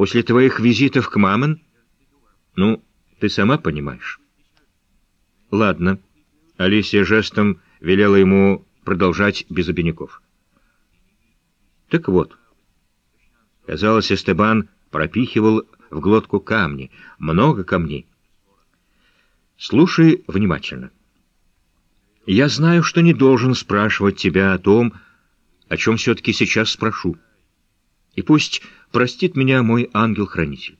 После твоих визитов к мамон? Ну, ты сама понимаешь. Ладно. Алисия жестом велела ему продолжать без обиняков. Так вот. Казалось, Эстебан пропихивал в глотку камни, много камней. Слушай внимательно. Я знаю, что не должен спрашивать тебя о том, о чем все-таки сейчас спрошу. И пусть простит меня мой ангел-хранитель.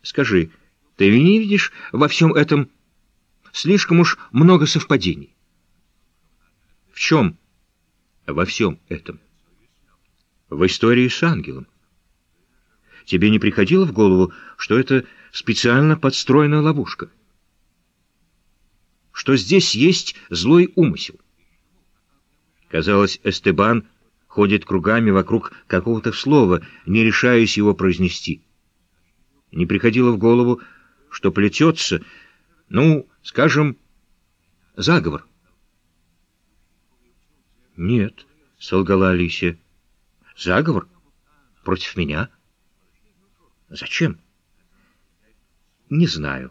Скажи, ты не видишь во всем этом слишком уж много совпадений? В чем? Во всем этом. В истории с ангелом. Тебе не приходило в голову, что это специально подстроенная ловушка? Что здесь есть злой умысел? Казалось, Эстебан ходит кругами вокруг какого-то слова, не решаясь его произнести. Не приходило в голову, что плетется, ну, скажем, заговор. «Нет», — солгала Алисия. «Заговор? Против меня?» «Зачем?» «Не знаю».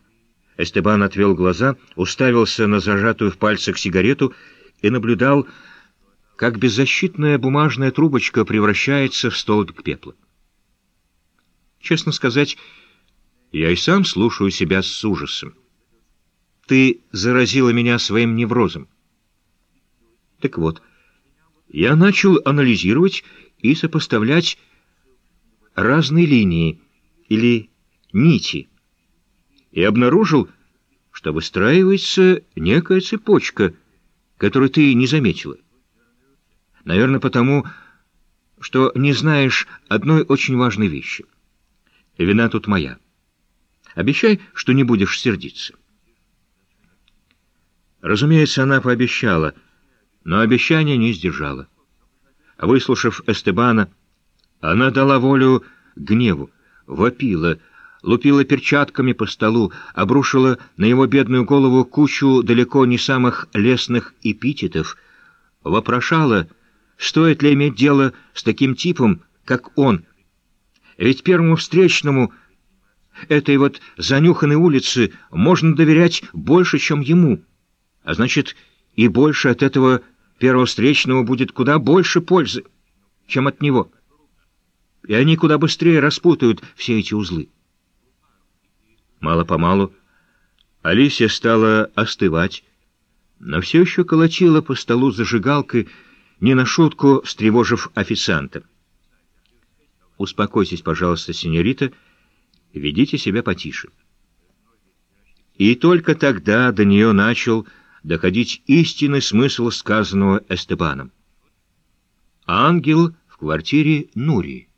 Эстебан отвел глаза, уставился на зажатую в пальцах сигарету и наблюдал, как беззащитная бумажная трубочка превращается в столбик пепла. Честно сказать, я и сам слушаю себя с ужасом. Ты заразила меня своим неврозом. Так вот, я начал анализировать и сопоставлять разные линии или нити и обнаружил, что выстраивается некая цепочка, которую ты не заметила. Наверное, потому, что не знаешь одной очень важной вещи. Вина тут моя. Обещай, что не будешь сердиться. Разумеется, она пообещала, но обещание не сдержала. Выслушав Эстебана, она дала волю гневу, вопила, лупила перчатками по столу, обрушила на его бедную голову кучу далеко не самых лестных эпитетов, вопрошала — Стоит ли иметь дело с таким типом, как он? Ведь первому встречному этой вот занюханной улице можно доверять больше, чем ему. А значит, и больше от этого первого встречного будет куда больше пользы, чем от него. И они куда быстрее распутают все эти узлы. Мало-помалу Алисия стала остывать, но все еще колотила по столу зажигалкой, не на шутку встревожив официанта. «Успокойтесь, пожалуйста, сеньорита, ведите себя потише». И только тогда до нее начал доходить истинный смысл сказанного Эстебаном. Ангел в квартире Нури.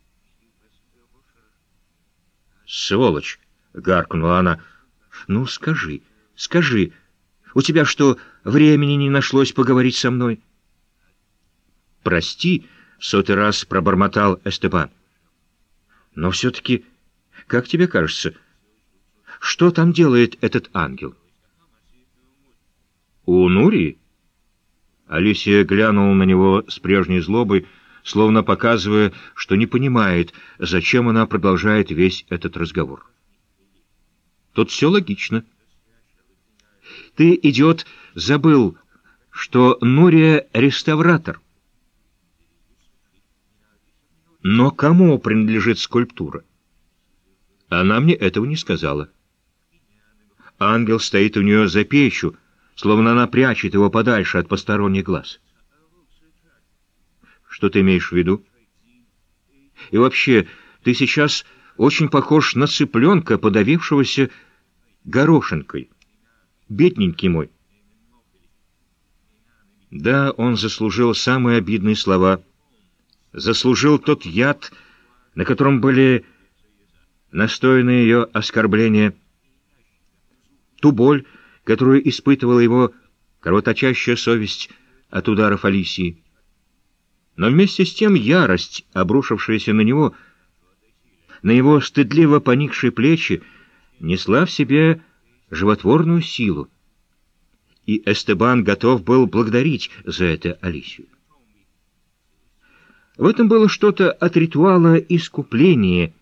«Сволочь!» — гаркнула она. «Ну, скажи, скажи, у тебя что, времени не нашлось поговорить со мной?» «Прости», — в сотый раз пробормотал Эстебан. «Но все-таки, как тебе кажется, что там делает этот ангел?» «У Нури?» Алисия глянула на него с прежней злобой, словно показывая, что не понимает, зачем она продолжает весь этот разговор. Тут все логично. Ты, идиот, забыл, что Нурия — реставратор. Но кому принадлежит скульптура? Она мне этого не сказала. Ангел стоит у нее за печью, словно она прячет его подальше от посторонних глаз. Что ты имеешь в виду? И вообще, ты сейчас очень похож на цыпленка, подавившегося горошинкой. Бедненький мой. Да, он заслужил самые обидные слова — заслужил тот яд, на котором были настояны ее оскорбления, ту боль, которую испытывала его кровоточащая совесть от ударов Алисии. Но вместе с тем ярость, обрушившаяся на него, на его стыдливо поникшие плечи, несла в себе животворную силу. И Эстебан готов был благодарить за это Алисию. В этом было что-то от ритуала искупления,